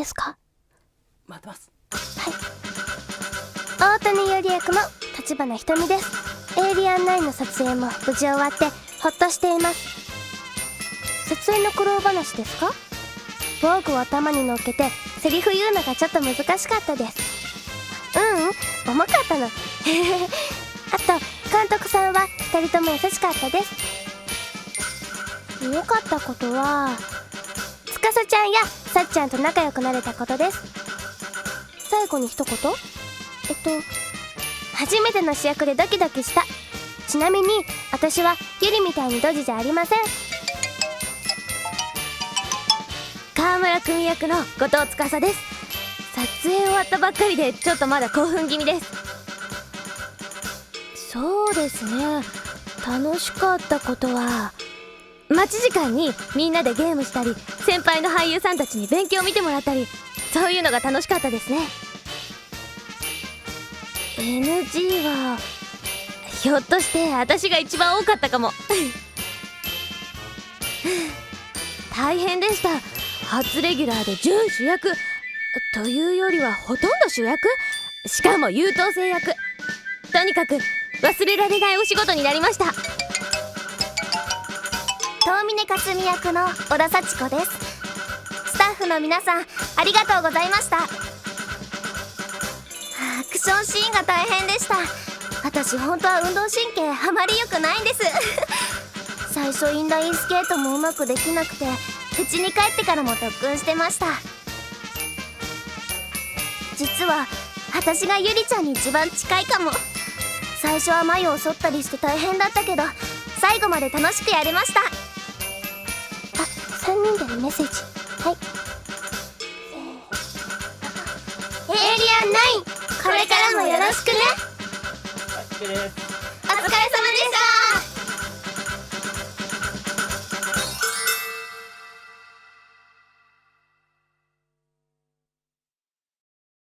ですか？待ってます。大谷より役の立花ひとみです。エイリアン9の撮影も無事終わってほっとしています。撮影の苦労話ですか？防具を頭に乗っけてセリフ言うのがちょっと難しかったです。ううん重かったの。あと監督さんは2人とも優しかったです。良かったことは司ちゃんやさっちゃんと仲良くなれたことです。最後に一言。えっと初めての主役でドキドキした。ちなみに私はゆりみたいにドジじゃありません。川村くん役の後藤司です。撮影終わったばっかりでちょっとまだ興奮気味です。そうですね。楽しかったことは待ち時間にみんなでゲームしたり先輩の俳優さんたちに勉強を見てもらったりそういうのが楽しかったですね。NG はひょっとして私が一番多かったかも。大変でした。初レギュラーで準主役。というよりはほとんど主役。しかも優等生役。とにかく忘れられないお仕事になりました。遠峰かすみ役の小田幸子です。スタッフの皆さんありがとうございました。アクションシーンが大変でした。私本当は運動神経あまり良くないんです。最初インラインスケートもうまくできなくて家に帰ってからも特訓してました。実は私がゆりちゃんに一番近いかも。最初は眉を剃ったりして大変だったけど最後まで楽しくやれました。でのメッセージはい。エイリアン9これからもよろしくね。お疲れ様